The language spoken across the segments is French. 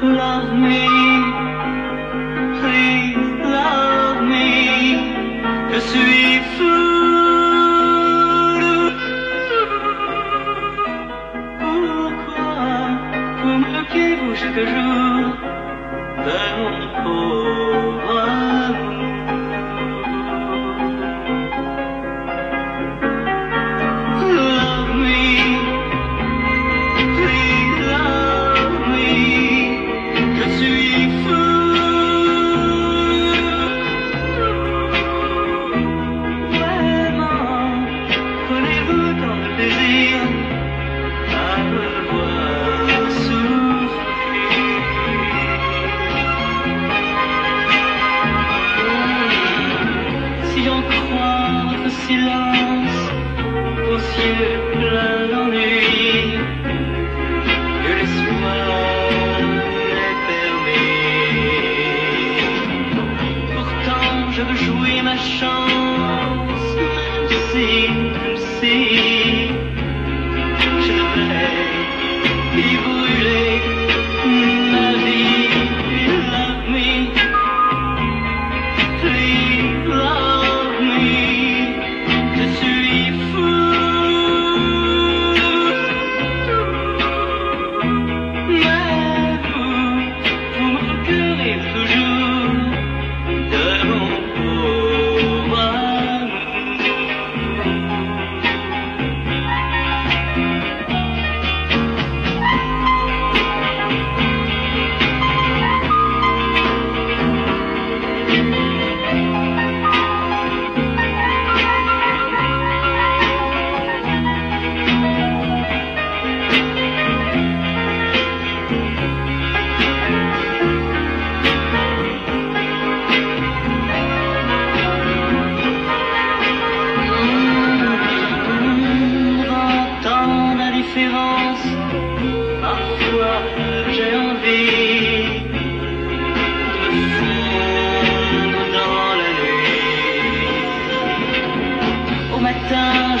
Love me, please love me, je suis fou. Pourquoi vous me bloquez-vous chaque jour? see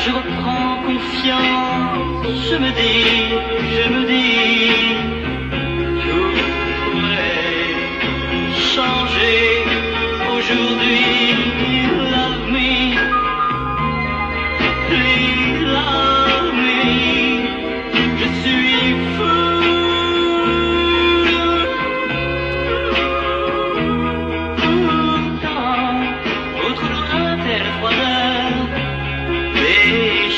je reprends confiance. Je me dis, je me dis,